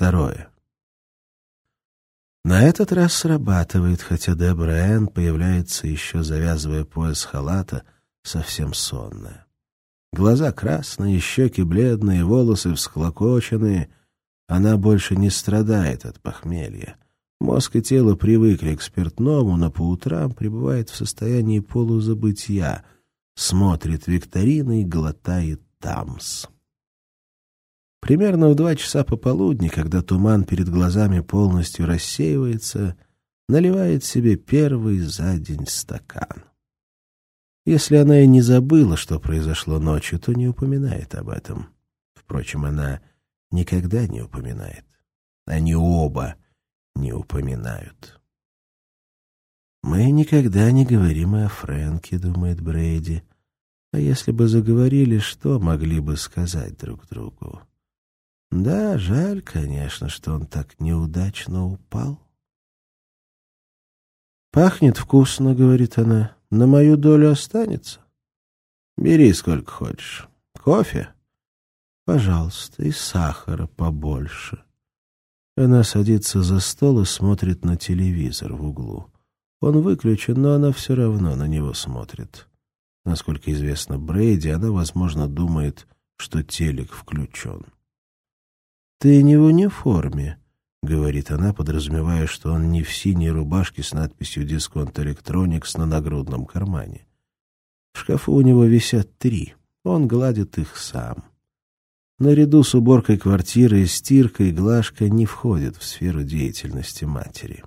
второе. На этот раз срабатывает, хотя Дебра Энн появляется еще, завязывая пояс халата, совсем сонная. Глаза красные, щеки бледные, волосы всклокоченные. Она больше не страдает от похмелья. Мозг и тело привыкли к спиртному, но по утрам пребывает в состоянии полузабытия, смотрит викторины и глотает тамс. Примерно в два часа пополудни, когда туман перед глазами полностью рассеивается, наливает себе первый за день стакан. Если она и не забыла, что произошло ночью, то не упоминает об этом. Впрочем, она никогда не упоминает. Они оба не упоминают. «Мы никогда не говорим о Фрэнке», — думает Брейди. «А если бы заговорили, что могли бы сказать друг другу?» «Да, жаль, конечно, что он так неудачно упал». «Пахнет вкусно», — говорит она. «На мою долю останется?» «Бери сколько хочешь. Кофе?» «Пожалуйста, и сахара побольше». Она садится за стол и смотрит на телевизор в углу. Он выключен, но она все равно на него смотрит. Насколько известно Брейди, она, возможно, думает, что телек включен. «Ты не в униформе», — говорит она, подразумевая, что он не в синей рубашке с надписью «Дисконт Электроникс» на нагрудном кармане. В шкафу у него висят три. Он гладит их сам. Наряду с уборкой квартиры, стирка и глажка не входят в сферу деятельности матери.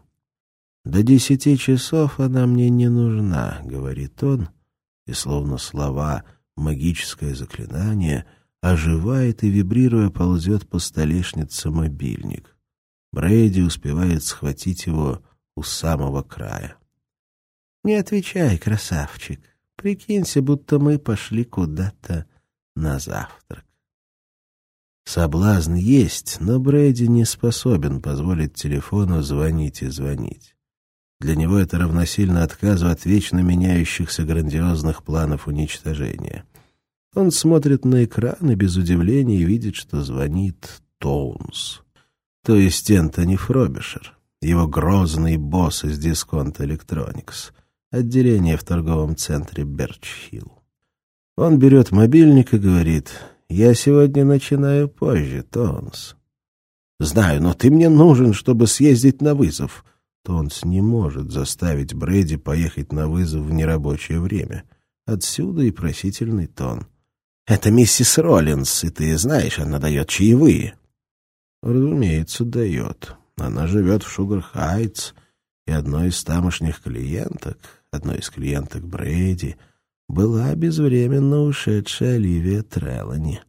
«До десяти часов она мне не нужна», — говорит он, и словно слова «магическое заклинание» оживает и, вибрируя, ползет по столешнице мобильник. Брейди успевает схватить его у самого края. «Не отвечай, красавчик. Прикинься, будто мы пошли куда-то на завтрак». Соблазн есть, но Брэди не способен позволить телефону звонить и звонить. Для него это равносильно отказу от вечно меняющихся грандиозных планов уничтожения. Он смотрит на экран и без удивления видит, что звонит Тоунс. То есть Энтони Фробишер, его грозный босс из Discount Electronix, отделение в торговом центре Берчхилл. Он берет мобильник и говорит я сегодня начинаю позже, Тоунс. Знаю, но ты мне нужен, чтобы съездить на вызов. Тонс не может заставить Брэди поехать на вызов в нерабочее время. Отсюда и просительный тон. Это миссис Роллинс, и ты знаешь, она дает чаевые. Разумеется, дает. Она живет в Шугар-Хайтс, и одной из тамошних клиенток, одной из клиенток Брэди — была безвременно ушедшая Оливия Трелани.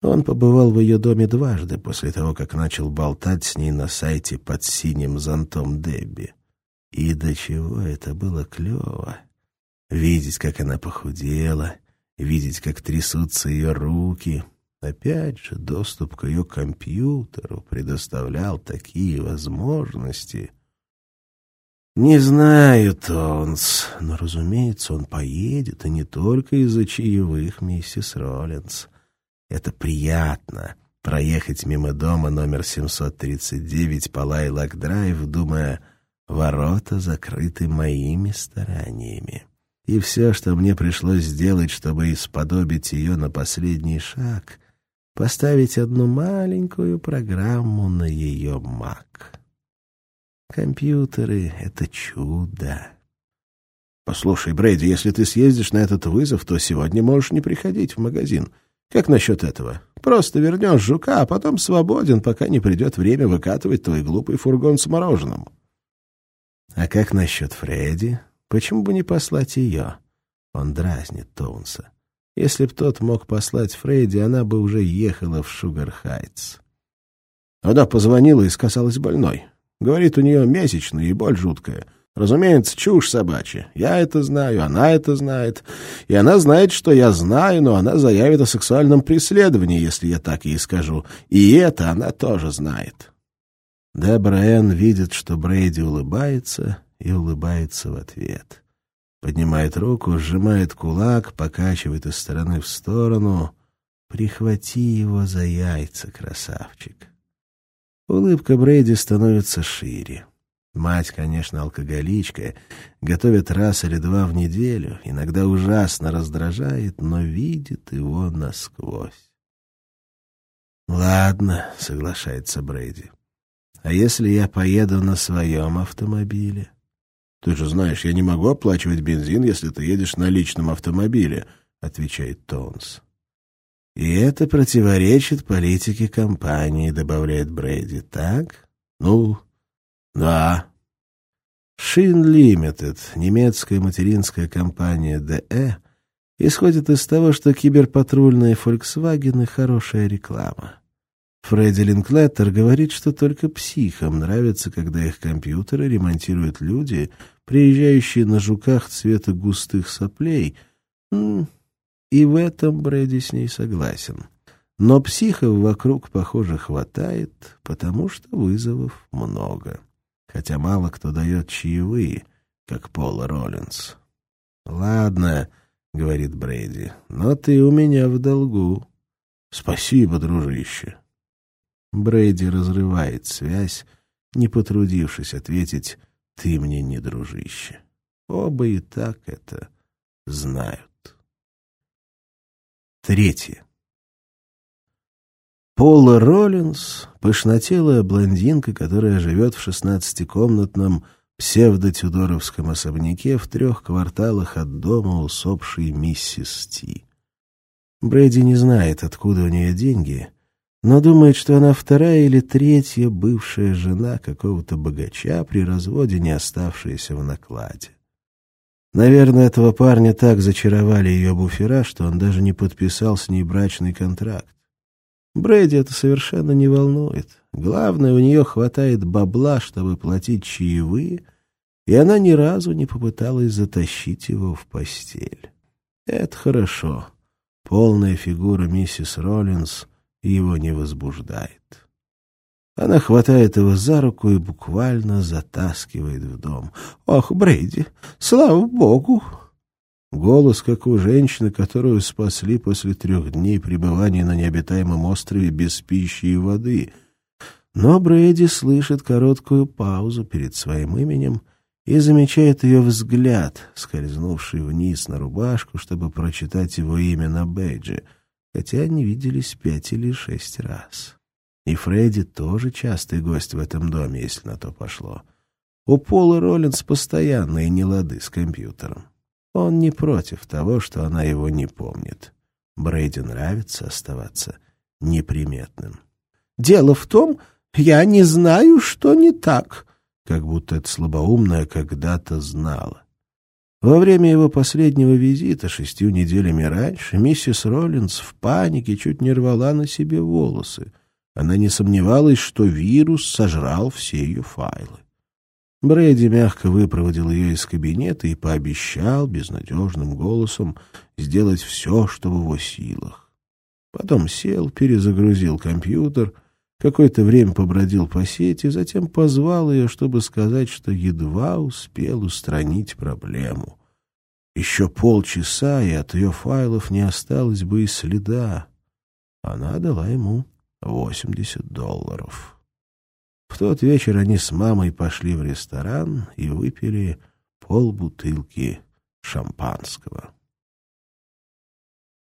Он побывал в ее доме дважды после того, как начал болтать с ней на сайте под синим зонтом Дебби. И до чего это было клево. Видеть, как она похудела, видеть, как трясутся ее руки. Опять же, доступ к ее компьютеру предоставлял такие возможности — не знаю, Тонс, но, разумеется, он поедет, и не только из-за чаевых, миссис Роллинс. Это приятно — проехать мимо дома номер 739 по Лайлак-драйв, думая, ворота закрыты моими стараниями. И все, что мне пришлось сделать, чтобы сподобить ее на последний шаг — поставить одну маленькую программу на ее Mac. Компьютеры — это чудо. Послушай, Брэди, если ты съездишь на этот вызов, то сегодня можешь не приходить в магазин. Как насчет этого? Просто вернешь жука, а потом свободен, пока не придет время выкатывать твой глупый фургон с мороженым. А как насчет Фредди? Почему бы не послать ее? Он дразнит Тоунса. Если б тот мог послать Фредди, она бы уже ехала в Шугар-Хайтс. Она позвонила и сказалась больной. Говорит, у нее месячная и боль жуткая. Разумеется, чушь собачья. Я это знаю, она это знает. И она знает, что я знаю, но она заявит о сексуальном преследовании, если я так ей скажу. И это она тоже знает. Дебра Энн видит, что Брейди улыбается, и улыбается в ответ. Поднимает руку, сжимает кулак, покачивает из стороны в сторону. «Прихвати его за яйца, красавчик». Улыбка Брейди становится шире. Мать, конечно, алкоголичка, готовит раз или два в неделю, иногда ужасно раздражает, но видит его насквозь. «Ладно», — соглашается Брейди. «А если я поеду на своем автомобиле?» «Ты же знаешь, я не могу оплачивать бензин, если ты едешь на личном автомобиле», — отвечает Тонс. «И это противоречит политике компании», — добавляет Брейди. «Так? Ну, да». Шин Лимитед, немецкая материнская компания ДЭ, исходит из того, что киберпатрульные «Фольксвагены» — хорошая реклама. Фредди Линклеттер говорит, что только психам нравится, когда их компьютеры ремонтируют люди, приезжающие на жуках цвета густых соплей. И в этом Брэди с ней согласен. Но психов вокруг, похоже, хватает, потому что вызовов много. Хотя мало кто дает чаевые, как Пола Роллинс. «Ладно», — говорит Брейди, — «но ты у меня в долгу». «Спасибо, дружище». Брейди разрывает связь, не потрудившись ответить «ты мне не дружище». Оба и так это знают. Третье. Пола Роллинс — пышнотелая блондинка, которая живет в шестнадцатикомнатном псевдо-тюдоровском особняке в трех кварталах от дома усопшей миссис Ти. Брэди не знает, откуда у нее деньги, но думает, что она вторая или третья бывшая жена какого-то богача при разводе, не оставшаяся в накладе. Наверное, этого парня так зачаровали ее буфера, что он даже не подписал с ней брачный контракт. Брэди это совершенно не волнует. Главное, у нее хватает бабла, чтобы платить чаевые, и она ни разу не попыталась затащить его в постель. Это хорошо. Полная фигура миссис Роллинс — его не возбуждает. Она хватает его за руку и буквально затаскивает в дом. «Ох, Брейди, слава богу!» Голос, как у женщины, которую спасли после трех дней пребывания на необитаемом острове без пищи и воды. Но Брейди слышит короткую паузу перед своим именем и замечает ее взгляд, скользнувший вниз на рубашку, чтобы прочитать его имя на бейдже — хотя они виделись пять или шесть раз. И Фредди тоже частый гость в этом доме, если на то пошло. У Пола Роллинс постоянные нелады с компьютером. Он не против того, что она его не помнит. Брейди нравится оставаться неприметным. «Дело в том, я не знаю, что не так», как будто это слабоумная когда-то знала. Во время его последнего визита, шестью неделями раньше, миссис Роллинс в панике чуть не рвала на себе волосы. Она не сомневалась, что вирус сожрал все ее файлы. Брэди мягко выпроводил ее из кабинета и пообещал безнадежным голосом сделать все, что в его силах. Потом сел, перезагрузил компьютер — Какое-то время побродил по сети, затем позвал ее, чтобы сказать, что едва успел устранить проблему. Еще полчаса, и от ее файлов не осталось бы и следа. Она дала ему восемьдесят долларов. В тот вечер они с мамой пошли в ресторан и выпили полбутылки шампанского.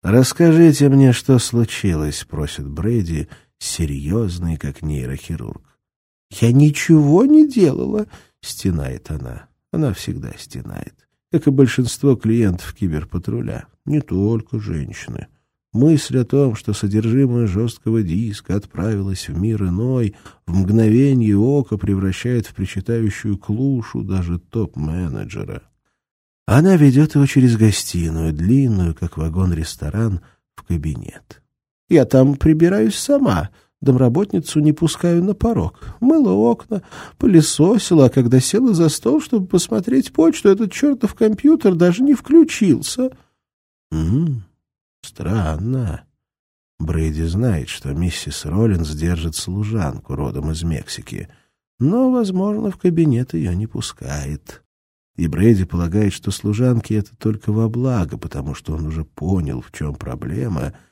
«Расскажите мне, что случилось», — просит Брейди, — серьезный, как нейрохирург. «Я ничего не делала», — стенает она. Она всегда стенает, как и большинство клиентов киберпатруля, не только женщины. Мысль о том, что содержимое жесткого диска отправилось в мир иной, в мгновение ока превращает в причитающую клушу даже топ-менеджера. Она ведет его через гостиную, длинную, как вагон-ресторан, в кабинет. Я там прибираюсь сама, домработницу не пускаю на порог. Мыла окна, пылесосила, а когда села за стол, чтобы посмотреть почту, этот чертов компьютер даже не включился. М странно. Брейди знает, что миссис Роллинс держит служанку родом из Мексики, но, возможно, в кабинет ее не пускает. И Брейди полагает, что служанки это только во благо, потому что он уже понял, в чем проблема —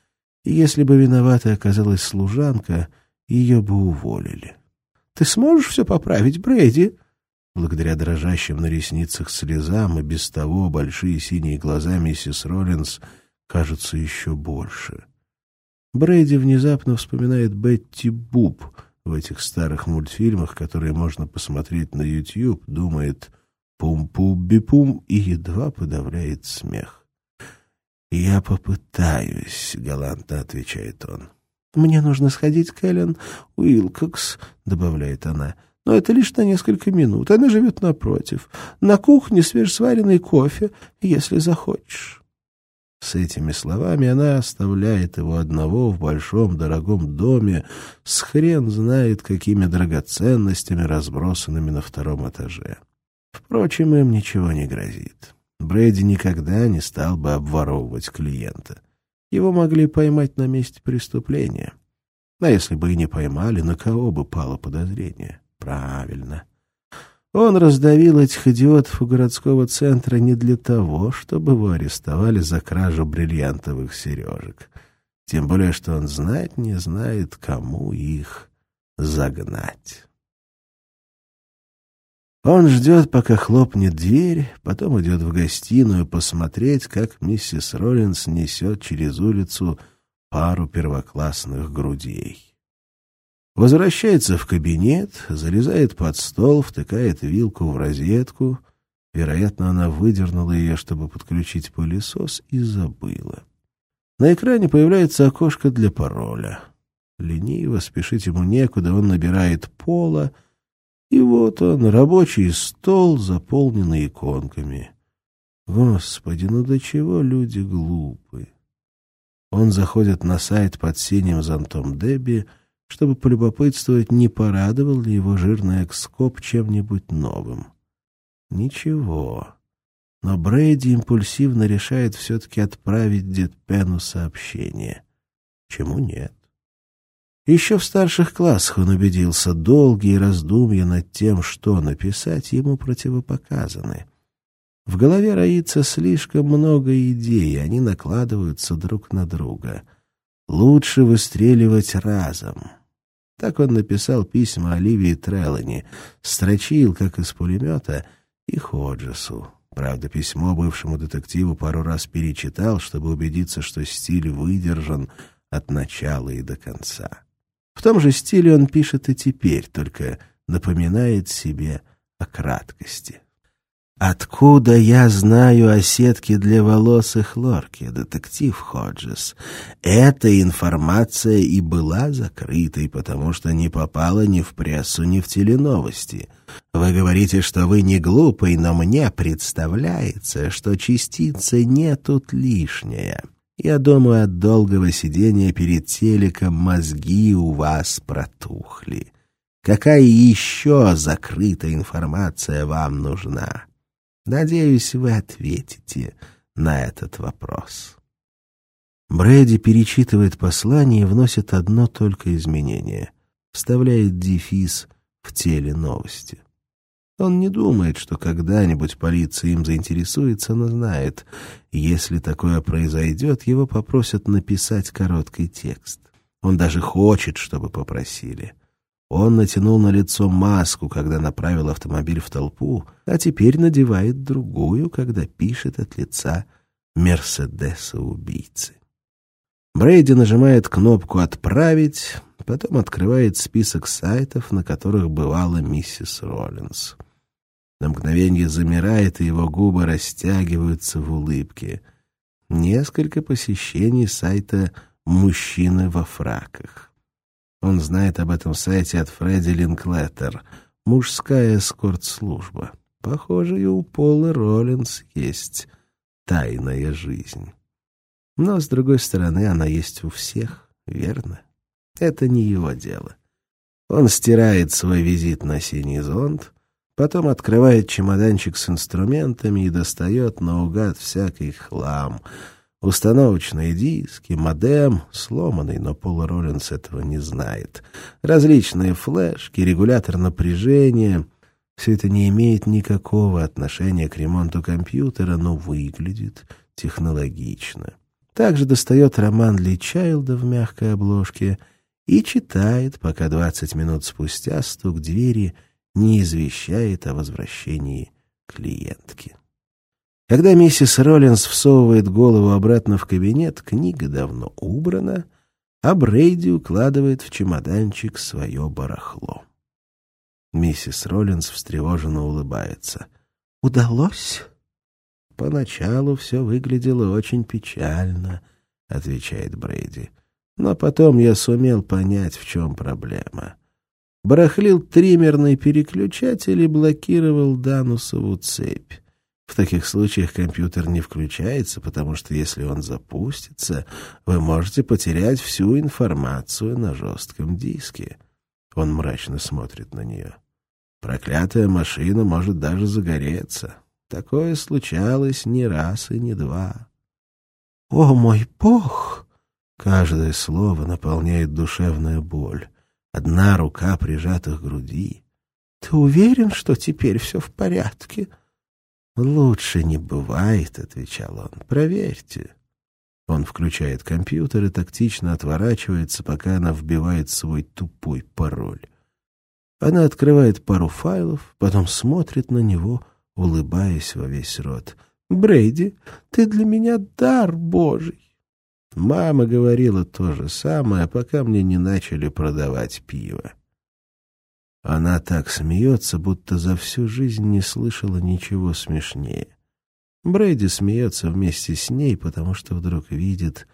и если бы виноватой оказалась служанка, ее бы уволили. Ты сможешь все поправить, Брэди?» Благодаря дрожащим на ресницах слезам и без того большие синие глаза миссис Роллинс кажутся еще больше. Брэди внезапно вспоминает Бетти Буб в этих старых мультфильмах, которые можно посмотреть на YouTube, думает «пум-пум-би-пум» и едва подавляет смех. «Я попытаюсь», — галантно отвечает он. «Мне нужно сходить к Эллен Уилкокс», — добавляет она. «Но это лишь на несколько минут. Она живет напротив. На кухне свежесваренный кофе, если захочешь». С этими словами она оставляет его одного в большом дорогом доме с хрен знает какими драгоценностями, разбросанными на втором этаже. Впрочем, им ничего не грозит. Брэди никогда не стал бы обворовывать клиента. Его могли поймать на месте преступления. А если бы и не поймали, на кого бы пало подозрение? Правильно. Он раздавил этих идиотов у городского центра не для того, чтобы его арестовали за кражу бриллиантовых сережек. Тем более, что он знать не знает, кому их загнать. Он ждет, пока хлопнет дверь, потом идет в гостиную посмотреть, как миссис Роллинс несет через улицу пару первоклассных грудей. Возвращается в кабинет, залезает под стол, втыкает вилку в розетку. Вероятно, она выдернула ее, чтобы подключить пылесос, и забыла. На экране появляется окошко для пароля. Лениво, спешить ему некуда, он набирает пола — и вот он, рабочий стол, заполненный иконками. Господи, ну до чего люди глупы? Он заходит на сайт под синим зонтом Дебби, чтобы полюбопытствовать, не порадовал ли его жирный экскоп чем-нибудь новым. Ничего. Но Брейди импульсивно решает все-таки отправить Дедпену сообщение. Чему нет? Еще в старших классах он убедился, долгие раздумья над тем, что написать, ему противопоказаны. В голове роится слишком много идей, они накладываются друг на друга. Лучше выстреливать разом. Так он написал письма Оливии Треллани, строчил, как из пулемета, и Ходжесу. Правда, письмо бывшему детективу пару раз перечитал, чтобы убедиться, что стиль выдержан от начала и до конца. В том же стиле он пишет и теперь, только напоминает себе о краткости. «Откуда я знаю о сетке для волос и хлорки, детектив Ходжес? Эта информация и была закрытой, потому что не попала ни в прессу, ни в теленовости. Вы говорите, что вы не глупый, но мне представляется, что частица не тут лишняя». Я думаю, от долгого сидения перед телеком мозги у вас протухли. Какая еще закрытая информация вам нужна? Надеюсь, вы ответите на этот вопрос. Брэди перечитывает послание и вносит одно только изменение. Вставляет дефис в теле новости. Он не думает, что когда-нибудь полиция им заинтересуется, но знает, если такое произойдет, его попросят написать короткий текст. Он даже хочет, чтобы попросили. Он натянул на лицо маску, когда направил автомобиль в толпу, а теперь надевает другую, когда пишет от лица Мерседеса-убийцы. Брейди нажимает кнопку «Отправить», потом открывает список сайтов, на которых бывала миссис Роллинс. На мгновение замирает, и его губы растягиваются в улыбке. Несколько посещений сайта «Мужчины во фраках». Он знает об этом сайте от Фредди Линклеттер. Мужская эскорт-служба. Похоже, и у Полы Роллинс есть тайная жизнь. Но, с другой стороны, она есть у всех, верно? Это не его дело. Он стирает свой визит на синий зонт, Потом открывает чемоданчик с инструментами и достает наугад всякий хлам. Установочные диски, модем, сломанный, но Пол Роллинс этого не знает. Различные флешки, регулятор напряжения. Все это не имеет никакого отношения к ремонту компьютера, но выглядит технологично. Также достает роман Ли Чайлда в мягкой обложке и читает, пока двадцать минут спустя стук двери не извещает о возвращении клиентки. Когда миссис Роллинс всовывает голову обратно в кабинет, книга давно убрана, а Брейди укладывает в чемоданчик свое барахло. Миссис Роллинс встревоженно улыбается. «Удалось?» «Поначалу все выглядело очень печально», — отвечает Брейди. «Но потом я сумел понять, в чем проблема. Барахлил триммерный переключатель и блокировал Данусову цепь. В таких случаях компьютер не включается, потому что если он запустится, вы можете потерять всю информацию на жестком диске. Он мрачно смотрит на нее. Проклятая машина может даже загореться. Такое случалось не раз и не два. «О, мой бог!» Каждое слово наполняет душевная боль. Одна рука прижата к груди. «Ты уверен, что теперь все в порядке?» «Лучше не бывает», — отвечал он. «Проверьте». Он включает компьютер и тактично отворачивается, пока она вбивает свой тупой пароль. Она открывает пару файлов, потом смотрит на него, улыбаясь во весь рот. «Брейди, ты для меня дар Божий!» Мама говорила то же самое, пока мне не начали продавать пиво. Она так смеется, будто за всю жизнь не слышала ничего смешнее. Брэди смеется вместе с ней, потому что вдруг видит,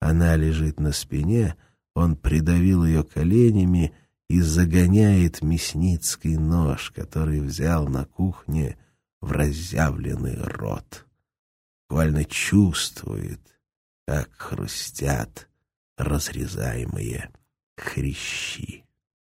она лежит на спине, он придавил ее коленями и загоняет мясницкий нож, который взял на кухне в разъявленный рот. Буквально чувствует, как хрустят разрезаемые хрящи.